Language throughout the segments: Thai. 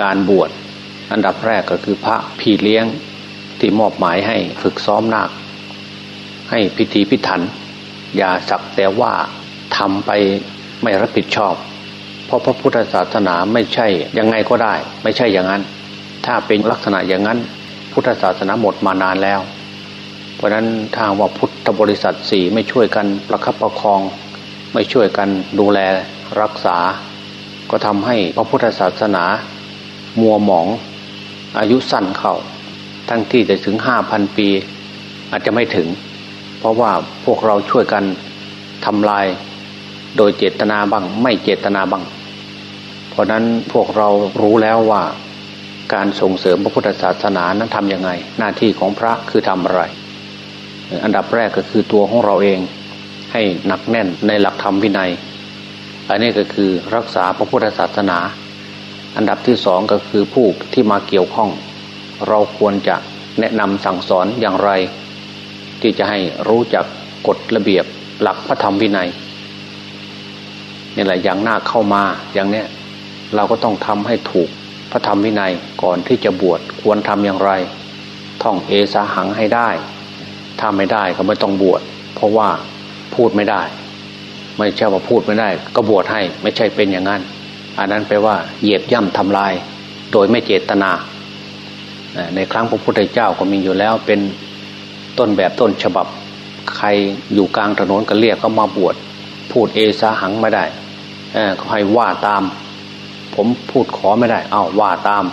การบวชอันดับแรกก็คือพระพี่เลี้ยงที่มอบหมายให้ฝึกซ้อมนาค ให้พิธีพิถัน อย่าสักแต่ว่าทำไปไม่รับผิดชอบ เพราะพระพุทธศาสนาไม่ใช่ยังไงก็ได้ ไม่ใช่อย่างนั้น ถ้าเป็นลักษณะอย่างนั้น พุทธศาสนาหมดมานานแล้ว เพราะนั้นทางว่าพุทธบริษัทสี่ไม่ช่วยกันประคับประคอง ไม่ช่วยกันดูแลรักษา ก็ทำให้พระพุทธศาสนา มัวหมอง อายุสั้นเข้าทั้งที่จะถึงห้าพันปี อาจจะไม่ถึง เพราะว่าพวกเราช่วยกันทำลายโดยเจตนาบ้างไม่เจตนาบ้าง เพราะนั้นพวกเรารู้แล้วว่าการส่งเสริมพระพุทธศาสนานั้นทำยังไง หน้าที่ของพระคือทำอะไร อันดับแรกก็คือตัวของเราเองให้หนักแน่นในหลักธรรมวินัย อันนี้ก็คือรักษาพระพุทธศาสนา อันดับที่สองก็คือผู้ที่มาเกี่ยวข้อง เราควรจะแนะนำสั่งสอนอย่างไร ที่จะให้รู้จักกฎระเบียบหลักพระธรรมวินัยนี่แหละอย่างหน้าเข้ามาอย่างเนี้ยเราก็ต้องทำให้ถูกพระธรรมวินัยก่อนที่จะบวชควรทำอย่างไร ท่องเอสาหังให้ได้ ถ้าไม่ได้ก็ไม่ต้องบวชเพราะว่าพูดไม่ได้ ไม่ใช่ว่าพูดไม่ได้ ก็บวชให้ไม่ใช่เป็นอย่างนั้น อันนั้นแปลว่าเหยียบย่ำทำลาย โดยไม่เจตนา ในครั้งพระพุทธเจ้าก็มีอยู่แล้วเป็นต้นแบบต้นฉบับ ใครอยู่กลางถนนก็เรียกเขามาบวชพูดเอสาหังไม่ได้เขาให้ว่าตาม ผมพูดขอไม่ได้ เอาว่าตาม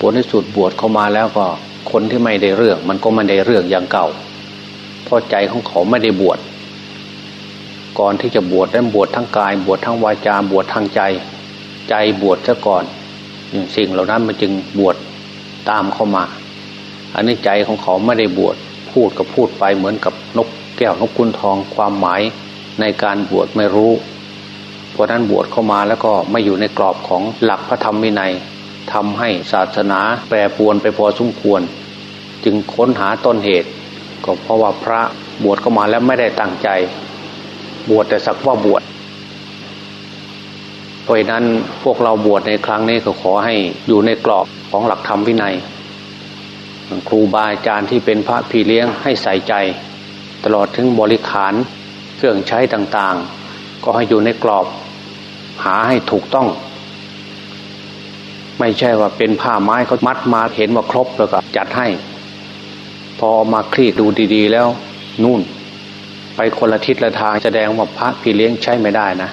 ผลที่สุดบวชเข้ามาแล้วก็คนที่ไม่ได้เรื่อง มันก็ไม่ได้เรื่องอย่างเก่าเพราะใจของเขาไม่ได้บวช ก่อนที่จะบวชได้บวชทั้งกาย บวชทั้งวาจาบวชทั้งใจ ใจบวชซะก่อนสิ่งเหล่านั้นมันจึงบวชตามเข้ามา อันนี้ใจของเขาไม่ได้บวชพูดก็พูดไปเหมือนกับนกแก้วนกกุนทองความหมายในการบวชไม่รู้ เพราะนั้นบวชเข้ามาแล้วก็ไม่อยู่ในกรอบของหลักพระธรรมวินัยทำให้ศาสนาแปรปวนไปพอสมควร จึงค้นหาต้นเหตุ ก็เพราะว่าพระบวชเข้ามาแล้วไม่ได้ตั้งใจ บวชแต่สักว่าบวชเพราะนั้นพวกเราบวชในครั้งนี้ก็ขอให้อยู่ในกรอบของหลักธรรมวินัย ครูบาอาจารย์ที่เป็นพระพี่เลี้ยงให้ใส่ใจ ตลอดถึงบริขารเครื่องใช้ต่างๆ ก็ให้อยู่ในกรอบ หาให้ถูกต้อง ไม่ใช่ว่าเป็นผ้าไม้เขามัดมาเห็นว่าครบแล้วก็จัดให้ พอมาคลี่ดูดี ๆ แล้วนู่น ไปคนละทิศละทางแสดงว่าพระพี่เลี้ยงใช้ไม่ได้นะ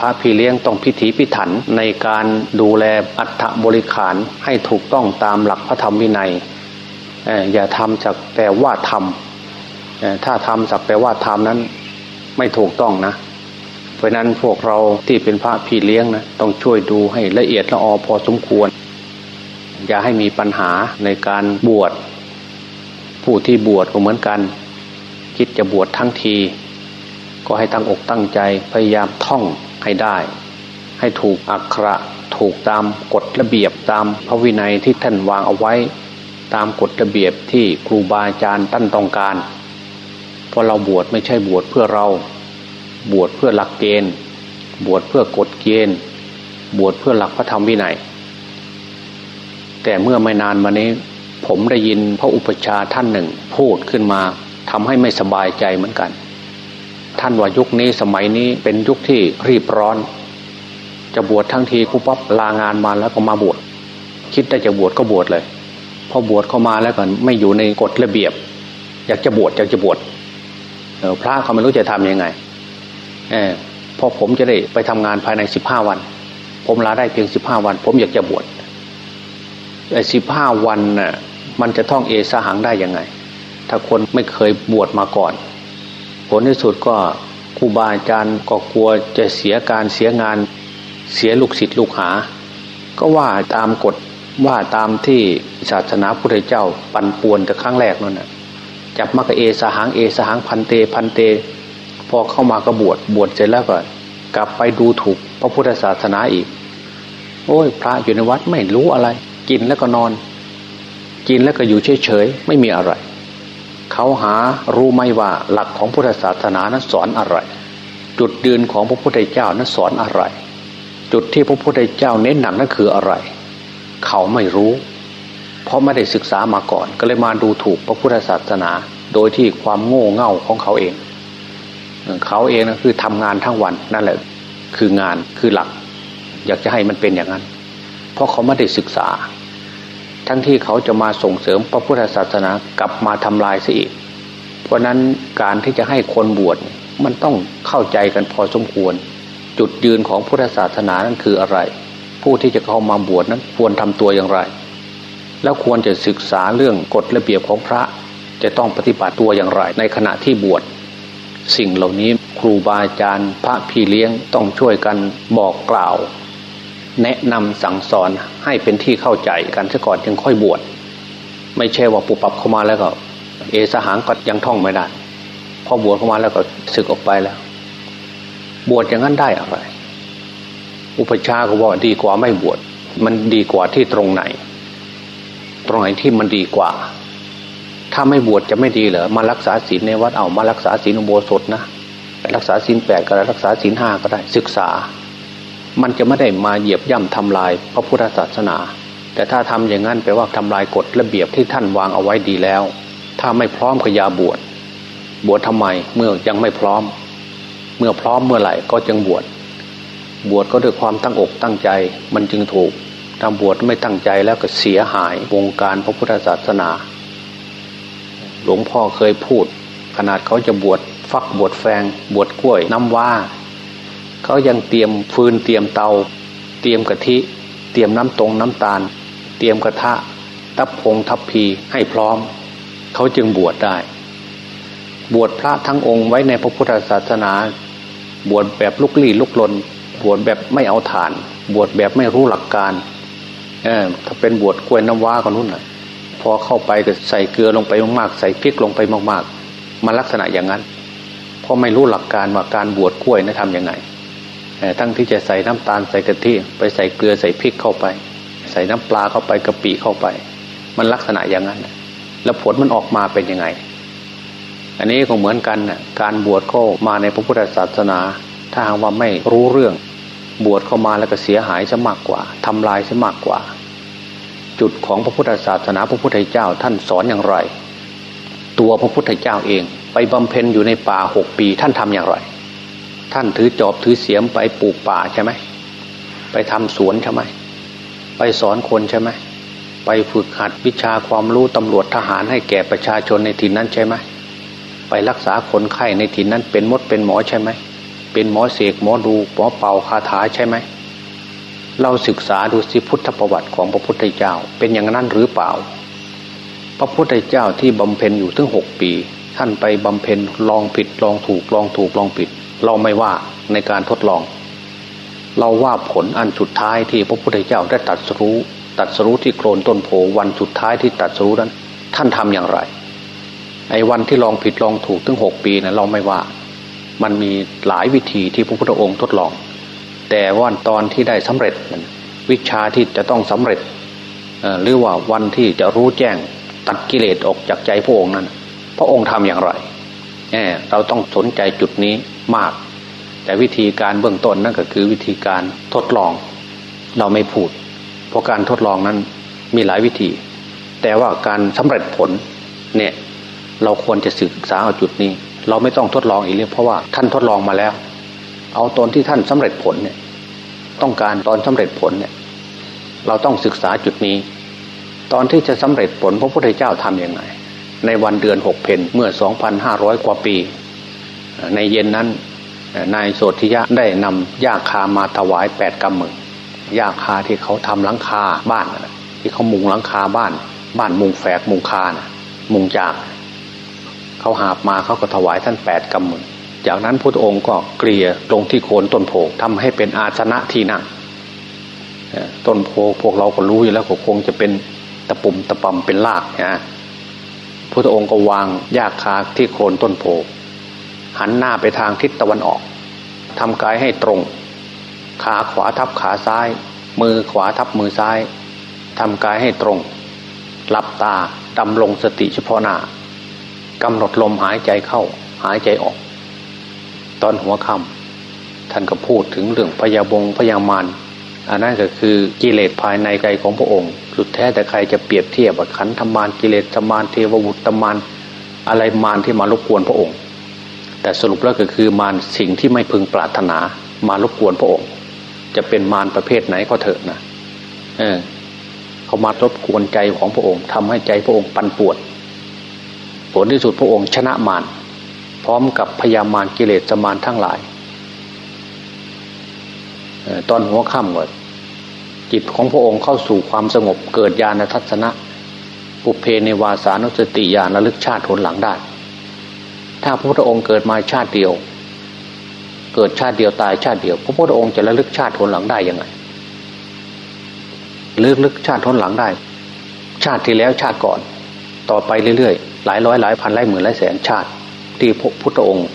พระพี่เลี้ยงต้องพิถีพิถันในการดูแลอัฐบริขารให้ถูกต้องตามหลักพระธรรมวินัยอย่าทำจากแต่ว่าทำถ้าทำสักแต่ว่าทำนั้นไม่ถูกต้องนะ เพราะนั้นพวกเราที่เป็นพระพี่เลี้ยงนะต้องช่วยดูให้ละเอียดละออพอสมควร อย่าให้มีปัญหาในการบวชผู้ที่บวชก็เหมือนกัน คิดจะบวชทั้งที ก็ให้ตั้งอกตั้งใจพยายามท่องให้ได้ ให้ถูกอักขระถูกตามกฎระเบียบตามพระวินัยที่ท่านวางเอาไว้ ตามกฎระเบียบที่ครูบาอาจารย์ท่านต้องการเพราะเราบวชไม่ใช่บวชเพื่อเรา บวชเพื่อหลักเกณฑ์ บวชเพื่อกฎเกณฑ์ บวชเพื่อหลักพระธรรมวินัย แต่เมื่อไม่นานมานี้ ผมได้ยินพระอุปชาท่านหนึ่งพูดขึ้นมา ทำให้ไม่สบายใจเหมือนกัน ท่านว่ายุคนี้สมัยนี้เป็นยุคที่รีบร้อน จะบวชทั้งทีคุปั๊บลางานมาแล้วก็มาบวชคิดได้จะบวชก็บวชเลยพอบวชเข้ามาแล้วก็ไม่อยู่ในกฎระเบียบ อยากจะบวชอยากจะบวชพระเขาไม่รู้จะทํำยังไงเออพอผมจะได้ไปทำงานภายในสิบห้าวัน ผมลาได้เพียงสิบห้าวัน ผมอยากจะบวชไอ้สิบห้าวันน่ะมันจะท่องเอสหังได้ยังไง ถ้าคนไม่เคยบวชมาก่อน ผลที่สุดก็ครูบาอาจารย์ก็กลัวจะเสียการเสียงานเสียลูกศิษย์ลูกหา ก็ว่าตามกฎว่าตามที่ศาสนาพุทธเจ้าปันป่วนแต่ครั้งแรกนั่นนะจับมากเอสหังเอสหังพันเตพันเต พอเข้ามาก็บวชบวชเสร็จแล้วก็กลับไปดูถูกพระพุทธศาสนาอีก โอ้ย พระอยู่ในวัดไม่รู้อะไร กินแล้วก็นอน กินแล้วก็อยู่เฉยๆไม่มีอะไร เขาหารู้ไหมว่าหลักของพุทธศาสนานั้นสอนอะไร จุดยืนของพระพุทธเจ้านั้นสอนอะไร จุดที่พระพุทธเจ้าเน้นหนักนั่นคืออะไร เขาไม่รู้ เพราะไม่ได้ศึกษามาก่อน ก็เลยมาดูถูกพระพุทธศาสนา โดยที่ความโง่เง่าของเขาเอง เขาเองนะคือทำงานทั้งวันนั่นแหละ คืองานคือหลัก อยากจะให้มันเป็นอย่างนั้น เพราะเขาไม่ได้ศึกษา ทั้งที่เขาจะมาส่งเสริมพระพุทธศาสนากลับมาทำลายซะอีก เพราะนั้นการที่จะให้คนบวชมันต้องเข้าใจกันพอสมควร จุดยืนของพุทธศาสนานั้นคืออะไร ผู้ที่จะเข้ามาบวชนั้นควรทำตัวอย่างไร แล้วควรจะศึกษาเรื่องกฎระเบียบของพระจะต้องปฏิบัติตัวอย่างไร ในขณะที่บวชสิ่งเหล่านี้ครูบาอาจารย์พระพี่เลี้ยงต้องช่วยกันบอกกล่าว แนะนำสั่งสอนให้เป็นที่เข้าใจกันซะก่อนจึงค่อยบวชไม่ใช่ว่าปุบปับเข้ามาแล้วก็ เอสหางก็ยังท่องไม่ได้พอบวชเข้ามาแล้วก็ศึกออกไปแล้ว บวชอย่างนั้นได้อะไร อุปชาก็บอกดีกว่าไม่บวชมันดีกว่าที่ตรงไหน ตรงไหนที่มันดีกว่า ถ้าไม่บวชจะไม่ดีเหรอมารักษาศีลในวัดเอามารักษาศีลอุโบสถนะรักษาศีลแปดก็ได้รักษาศีลห้าก็ได้ศึกษา มันจะไม่ได้มาเหยียบย่ำทำลายพระพุทธศาสนา แต่ถ้าทำอย่างนั้นแปลว่าทำลายกฎระเบียบที่ท่านวางเอาไว้ดีแล้ว ถ้าไม่พร้อมก็อย่าบวชบวชทำไมเมื่อยังไม่พร้อม เมื่อพร้อมเมื่อไหร่ก็จึงบวชบวชก็ด้วยความตั้งอกตั้งใจมันจึงถูกทำบวชไม่ตั้งใจแล้วก็เสียหายวงการพระพุทธศาสนา หลวงพ่อเคยพูด ขนาดเขาจะบวชฟักบวชแฟง บวชกล้วยน้ำว่า เขายังเตรียมฟืนเตรียมเตา เตรียมกะทิ เตรียมน้ำตรงน้ำตาล เตรียมกระทะ ตับพงทับพีให้พร้อม เขาจึงบวชได้ บวชพระทั้งองค์ไว้ในพระพุทธศาสนา บวชแบบลุกลี้ลุกลน บวชแบบไม่เอาฐาน บวชแบบไม่รู้หลักการเออถ้าเป็นบวชกล้วยน้ำว้าก็นู่นน่ะ พอเข้าไปก็ใส่เกลือลงไปมากๆ ใส่พริกลงไปมากๆ มันลักษณะอย่างนั้น เพราะไม่รู้หลักการว่าการบวชกล้วยนะทำยังไง ตั้งที่จะใส่น้ำตาลใส่กะทิไปใส่เกลือใส่พริกเข้าไป ใส่น้ำปลาเข้าไปกะปิเข้าไป มันลักษณะอย่างนั้น แล้วผลมันออกมาเป็นยังไง อันนี้ก็เหมือนกันน่ะการบวชเข้ามาในพระพุทธศาสนา ถ้าหากว่าไม่รู้เรื่อง บวชเข้ามาแล้วก็เสียหายซะมากกว่าทำลายซะมากกว่า จุดของพระพุทธศาสนาพระพุทธเจ้าท่านสอนอย่างไร ตัวพระพุทธเจ้าเอง ไปบำเพ็ญอยู่ในป่าหกปีท่านทำอย่างไร ท่านถือจอบถือเสียมไปปลูกป่าใช่ไหมไปทำสวนใช่ไหมไปสอนคนใช่ไหมไปฝึกหัดวิชาความรู้ตำรวจทหารให้แก่ประชาชนในถิ่นนั้นใช่ไหมไปรักษาคนไข้ในถิ่นนั้นเป็นมดเป็นหมอใช่ไหมเป็นหมอเสกหมอดูหมอเป่าคาถาใช่ไหมเราศึกษาดูสิพุทธประวัติของพระพุทธเจ้า เป็นอย่างนั้นหรือเปล่า พระพุทธเจ้าที่บำเพ็ญอยู่ถึงหกปี ท่านไปบำเพ็ญลองผิดลองถูกลองถูกลองผิด เราไม่ว่าในการทดลอง เราว่าผลอันสุดท้ายที่พระพุทธเจ้าได้ตัดสู้ตัดสู้ที่โคลนต้นโพวันสุดท้ายที่ตัดสู้นั้น ท่านทำอย่างไร ไอ้วันที่ลองผิดลองถูกถึงหกปีนะเราไม่ว่า มันมีหลายวิธีที่พระพุทธองค์ทดลอง แต่วันตอนที่ได้สำเร็จวิชาที่จะต้องสำเร็จหรือว่าวันที่จะรู้แจ้งตัดกิเลสออกจากใจพระองค์นั้น พระองค์ทำอย่างไร เราต้องสนใจจุดนี้ มาก แต่วิธีการเบื้องต้นนั่นก็คือวิธีการทดลอง เราไม่พูด เพราะการทดลองนั้นมีหลายวิธี แต่ว่าการสำเร็จผลเนี่ยเราควรจะศึกษาเอาจุดนี้ เราไม่ต้องทดลองอีกเลยเพราะว่าท่านทดลองมาแล้ว เอาตอนที่ท่านสำเร็จผลเนี่ยต้องการตอนสำเร็จผลเนี่ยเราต้องศึกษาจุดนี้ ตอนที่จะสำเร็จผลพระพุทธเจ้าทํำยังไง ในวันเดือนหกเพนเมื่อสองพันห้าร้อยกว่าปี ในเย็นนั้นนายโสธิยะได้นำหญ้าคามาถวายแปดกำมือหญ้าคาที่เขาทำหลังคาบ้าน ที่เขามุงหลังคาบ้าน บ้านมุงแฝกมุงคานะมุงจากเขาหาบมาเขาก็ถวายท่านแปดกำมือจากนั้นพระองค์ก็เกลี่ยลงที่โคนต้นโพทำให้เป็นอาสนะที่นั่งต้นโพพวกเราก็รู้อยู่แล้วคงจะเป็นตะปุ่มตะปำเป็นรากนะพระองค์ก็วางยาคาที่โคนต้นโพ หันหน้าไปทางทิศตะวันออกทำกายให้ตรง ขาขวาทับขาซ้าย มือขวาทับมือซ้ายทำกายให้ตรง หลับตาดำลงสติเฉพาะหน้ากำหนดลมหายใจเข้า หายใจออก ตอนหัวค่ท่านก็พูดถึงเรื่องพยาบงพยามารอันนั้นก็คือกิเลสภายในใจของพระองค์ สุดแท้แต่ใครจะเปรียบเทียบว่าขันธมารกิเลสมารเทวบุตรมารอะไรมารที่มารบกวนพระองค์ แต่สรุปแล้วก็คือมารสิ่งที่ไม่พึงปรารถนามารบกวนพระองค์ จะเป็นมารประเภทไหนก็เถอะนะเออเขามารบกวนใจของพระองค์ทำให้ใจพระองค์ปั่นปวนผลที่สุดพระองค์ชนะมารพร้อมกับพยามารกิเลสมารทั้งหลายตอนหัวค่ำก่อนจิตของพระองค์เข้าสู่ความสงบเกิดญาณทัศนะปุเพในวาสานุสติญาณระลึกชาติผลหลังได้ ถ้าพระพุทธองค์เกิดมาชาติเดียว เกิดชาติเดียวตายชาติเดียว พระพุทธองค์จะระลึกชาติผลหลังได้ยังไงลึกลึกชาติผลหลังได้ ชาติที่แล้วชาติก่อน ต่อไปเรื่อยๆ หลายร้อยหลายพันหลายหมื่นหลายแสนชาติ ที่พระพุทธองค์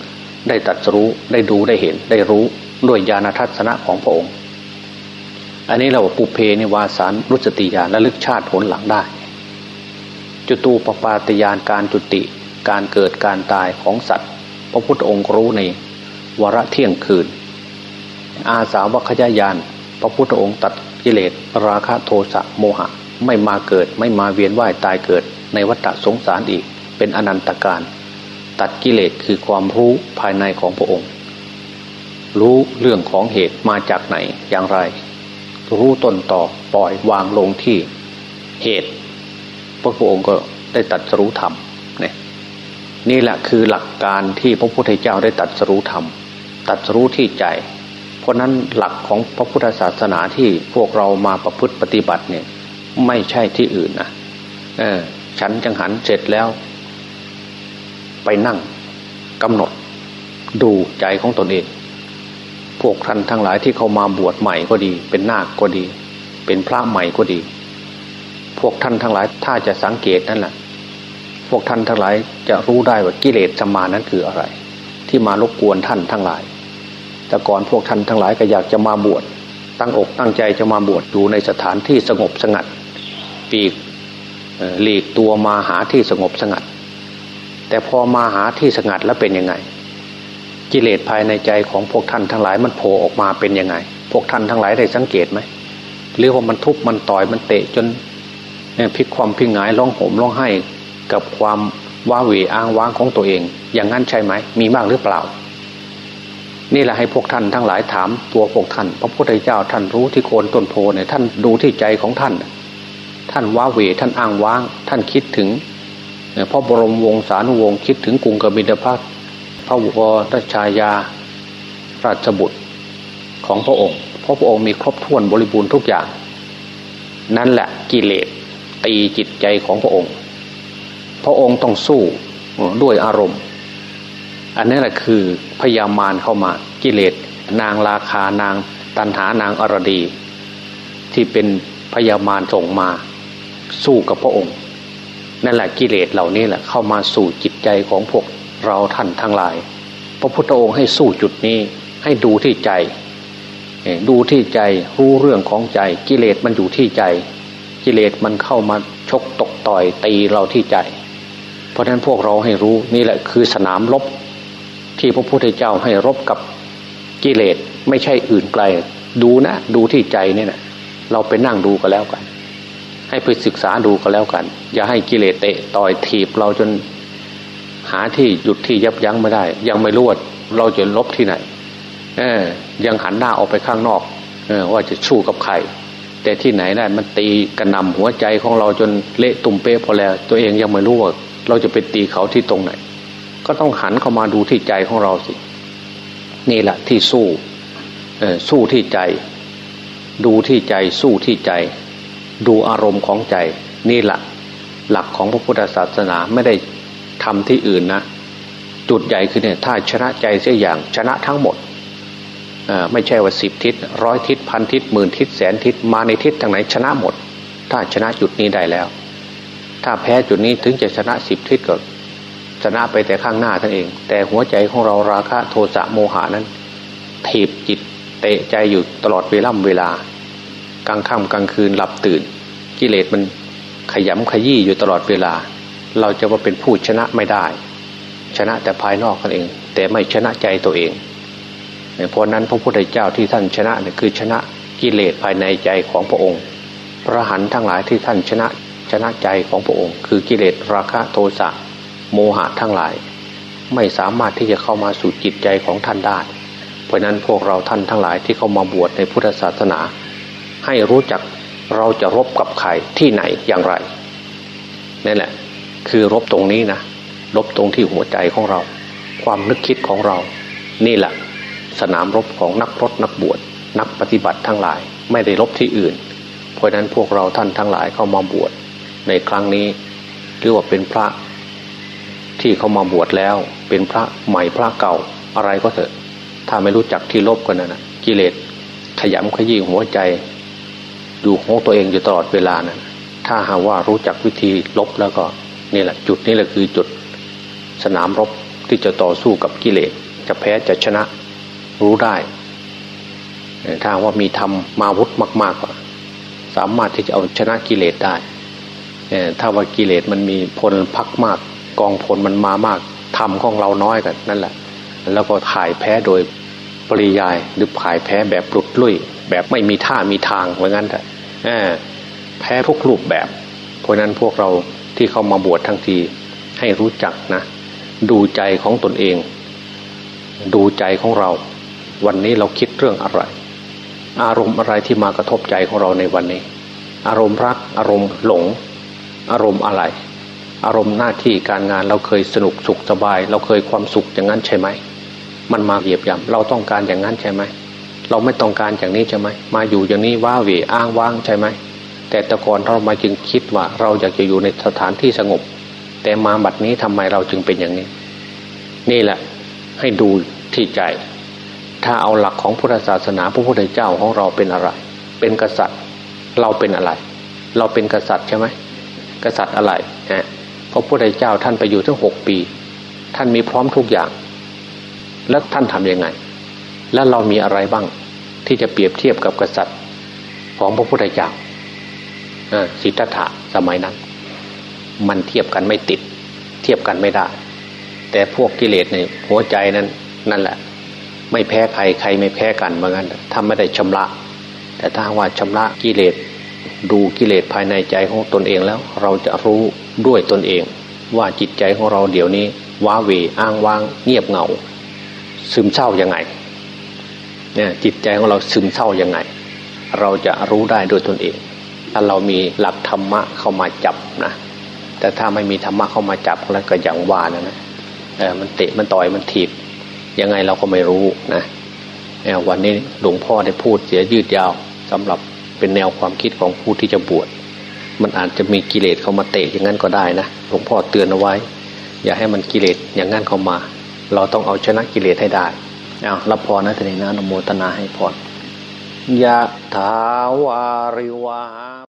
ได้ตัดสู้ได้ดูได้เห็น ได้รู้ด้วยญาณทัศนะของพระองค์อันนี้เราปุเพนิวาสารรุสติญาณและลึกชาติผลหลังได้ จุตูปปาตยานการจุติ การเกิดการตายของสัตว์ พระพุทธองค์รู้ในวรเที่ยงคืน อาสาวัคยายาน พระพุทธองค์ตัดกิเลสราคะโทสะโมหะไม่มาเกิดไม่มาเวียนว่ายตายเกิดในวัฏสงสารอีก เป็นอนันตการ ตัดกิเลสคือความรู้ภายในของพระองค์ รู้เรื่องของเหตุมาจากไหนอย่างไร รู้ต้นต่อปล่อยวางลงที่เหตุพระพุทธองค์ก็ได้ตัดสรู้ธรรม นี่แหละคือหลักการที่พระพุทธเจ้าได้ตัดสรู้ธรรม ตัดสรู้ที่ใจ เพราะนั้นหลักของพระพุทธศาสนาที่พวกเรามาประพฤติปฏิบัติเนี่ยไม่ใช่ที่อื่นนะเออฉันจังหันเสร็จแล้ว ไปนั่งกำหนด ดูใจของตนเอง พวกท่านทั้งหลายที่เขามาบวชใหม่ก็ดี เป็นนาคก็ดี เป็นพระใหม่ก็ดี พวกท่านทั้งหลายถ้าจะสังเกตนั่นแหละ พวกท่านทั้งหลายจะรู้ได้ว่ากิเลสจะมานั้นคืออะไร ที่มารบกวนท่านทั้งหลาย แต่ก่อนพวกท่านทั้งหลายก็อยากจะมาบวชตั้งอกตั้งใจจะมาบวชอยู่ในสถานที่สงบสงัด ปีกหลีกตัวมาหาที่สงบสงัด แต่พอมาหาที่สงัดแล้วเป็นยังไง กิเลสภายในใจของพวกท่านทั้งหลายมันโผล่ออกมาเป็นยังไง พวกท่านทั้งหลายได้สังเกตไหมหรือว่ามันทุบมันต่อยมันเตะจนพลิกความพิงหงายร้องโหมร้องไห้ กับความว้าเหวอ้างว้างของตัวเอง อย่างนั้นใช่ไหม มีมากหรือเปล่า นี่แหละให้พวกท่านทั้งหลายถามตัวพวกท่าน พระพุทธเจ้าท่านรู้ที่โคนต้นโพเนี่ยท่านดูที่ใจของท่าน ท่านว้าเหวท่านอ้างว้าง ท่านคิดถึงพระบรมวงศานุวงศ์คิดถึงกรุงกบิลพัทพระวรชายาราชบุตรของพระองค์ เพราะพระองค์มีครบถ้วนบริบูรณ์ทุกอย่าง นั่นแหละกิเลสตีจิตใจของพระองค์ พระองค์ต้องสู้ด้วยอารมณ์ อันนี้แหละคือพยามารเข้ามากิเลสนางราคานางตันหานางอรดี ที่เป็นพยามารส่งมาสู้กับพระองค์ นั่นแหละกิเลสเหล่านี้แหละเข้ามาสู่จิตใจของพวกเราท่านทั้งหลาย พระพุทธองค์ให้สู้จุดนี้ให้ดูที่ใจ ดูที่ใจรู้เรื่องของใจ กิเลสมันอยู่ที่ใจ กิเลสมันเข้ามาชกตกต่อยตีเราที่ใจ ราะฉะนั้นพวกเราให้รู้นี่แหละคือสนามรบที่พระพุทธเจ้าให้รบกับกิเลสไม่ใช่อื่นไกล ดูนะ ดูที่ใจนี่นะเราไปนั่งดูก็แล้วกัน ให้ไปศึกษาดูก็แล้วกัน อย่าให้กิเลสเตะต่อยถีบเราจนหาที่หยุดที่ยับยั้งไม่ได้ ยังไม่รู้ว่าเราจะลบที่ไหน เออ ยังหันหน้าออกไปข้างนอกเออว่าจะชู้กับใครแต่ที่ไหนได้มันตีกระนำหัวใจของเราจนเละตุ่มเป๊ะพอแล้ว ตัวเองยังไม่รู้ว่า เราจะไปตีเขาที่ตรงไหน ก็ต้องหันเข้ามาดูที่ใจของเราสิ นี่แหละที่สู้สู้ที่ใจ ดูที่ใจสู้ที่ใจ ดูอารมณ์ของใจ นี่แหละหลักของพระพุทธศาสนาไม่ได้ทำที่อื่นนะ จุดใหญ่คือเนี่ยถ้าชนะใจเสียอย่างชนะทั้งหมดไม่ใช่ว่าสิบทิศร้อยทิศพันทิศหมื่นทิศแสนทิศมาในทิศทางไหนชนะหมด ถ้าชนะจุดนี้ได้แล้ว ถ้าแพ้จุดนี้ถึงจะชนะสิบทิศก็ชนะไปแต่ข้างหน้าท่านเอง แต่หัวใจของเราราคะโทสะโมหานั้นถีบจิตเตะใจอยู่ตลอดเวล่ำเวลากลางค่ำกลางคืนหลับตื่น กิเลสมันขยำขยี้อยู่ตลอดเวลา เราจะว่าเป็นผู้ชนะไม่ได้ ชนะแต่ภายนอกกันเอง แต่ไม่ชนะใจตัวเองเพราะนั้นพระพุทธเจ้าที่ท่านชนะเนี่ยคือชนะกิเลสภายในใจของพระองค์ พระหันทั้งหลายที่ท่านชนะ ชนะใจของพระองค์ คือกิเลสราคะโทสะโมหะทั้งหลาย ไม่สามารถที่จะเข้ามาสู่จิตใจของท่านได้ เพราะนั้นพวกเราท่านทั้งหลายที่เข้ามาบวชในพุทธศาสนา ให้รู้จักเราจะรบกับใครที่ไหนอย่างไรนี่แหละ คือรบตรงนี้นะรบตรงที่หัวใจของเรา ความนึกคิดของเรา นี่แหละ สนามรบของนักพรตนักบวชนักปฏิบัติทั้งหลาย ไม่ได้รบที่อื่น เพราะนั้นพวกเราท่านทั้งหลายเข้ามาบวช ในครั้งนี้เรียกว่าเป็นพระที่เขามาบวชแล้ว เป็นพระใหม่พระเก่าอะไรก็เถอะ ถ้าไม่รู้จักที่ลบกันนะนะกิเลสขยำขยี้หัวใจอยู่ของตัวเองอยู่ตลอดเวลานะถ้าหาว่ารู้จักวิธีลบแล้วก็นี่แหละจุดนี้แหละคือจุดสนามรบที่จะต่อสู้กับกิเลสจะแพ้จะชนะรู้ได้ ถ้าว่ามีธรรมมาวุธมาก ๆ สามารถที่จะเอาชนะกิเลสได้ ถ้าว่ากิเลสมันมีพลพักมาก กองพลมันมามากธรรมของเราน้อยกันนั่นแหละ แล้วก็ขายแพ้โดยปริยายหรือขายแพ้แบบปลุดลุ่ย แบบไม่มีท่ามีทางเหมือนกันแต่แพ้ทุกรูปแบบ เพราะนั้นพวกเราที่เข้ามาบวชทั้งทีให้รู้จักนะ ดูใจของตนเอง ดูใจของเรา วันนี้เราคิดเรื่องอะไร อารมณ์อะไรที่มากระทบใจของเราในวันนี้ อารมณ์รักอารมณ์หลง อารมณ์อะไร อารมณ์หน้าที่การงานเราเคยสนุกสุขสบาย เราเคยความสุขอย่างนั้นใช่ไหม มันมาเหยียบย่ำเราต้องการอย่างนั้นใช่ไหม เราไม่ต้องการอย่างนี้ใช่ไหม มาอยู่อย่างนี้ว้าเหวอ้างว้างใช่ไหม แต่แต่ก่อนเรามาจึงคิดว่าเราอยากจะอยู่ในสถานที่สงบ แต่มาบัดนี้ทำไมเราจึงเป็นอย่างนี้ นี่แหละให้ดูที่ใจ ถ้าเอาหลักของพุทธศาสนาพระพุทธเจ้าของเราเป็นอะไร เป็นกษัตริย์ เราเป็นอะไร เราเป็นกษัตริย์ใช่ไหม กษัตริย์อะไรฮะพระพุทธเจ้าท่านไปอยู่ทั้งหกปี ท่านมีพร้อมทุกอย่าง แล้วท่านทํำยังไง แล้วเรามีอะไรบ้างที่จะเปรียบเทียบกับกษัตริย์ของพระพุทธเจ้าสิทธัตถะสมัยนั้น มันเทียบกันไม่ติด เทียบกันไม่ได้ แต่พวกกิเลสในหัวใจนั้นนั่นแหละ ไม่แพ้ใครใครไม่แพ้กันเหมือนกันถ้าไม่ได้ชำระ แต่ถ้าว่าชำระกิเลส ดูกิเลสภายในใจของตนเองแล้ว เราจะรู้ด้วยตนเอง ว่าจิตใจของเราเดี๋ยวนี้ ว้าเวอ้างว้าง เงียบเหงา ซึมเศร้ายังไงเนี่ยจิตใจของเราซึมเศร้ายังไง เราจะรู้ได้ด้วยตนเอง ถ้าเรามีหลักธรรมะเข้ามาจับนะแต่ถ้าไม่มีธรรมะเข้ามาจับแล้วก็อย่างว่านะนะเออมันเตะมันต่อยมันถีบยังไงเราก็ไม่รู้นะวันนี้หลวงพ่อได้พูดเสียยืดยาวสำหรับ เป็นแนวความคิดของผู้ที่จะบวชมันอาจจะมีกิเลสเข้ามาเตะอย่างนั้นก็ได้นะหลวงพ่อเตือนเอาไว้ อย่าให้มันกิเลสอย่างนั้นเข้ามา เราต้องเอาชนะกิเลสให้ได้เอารับพรนะทีนี้นะนโมตนาให้พรยะถาวาริวา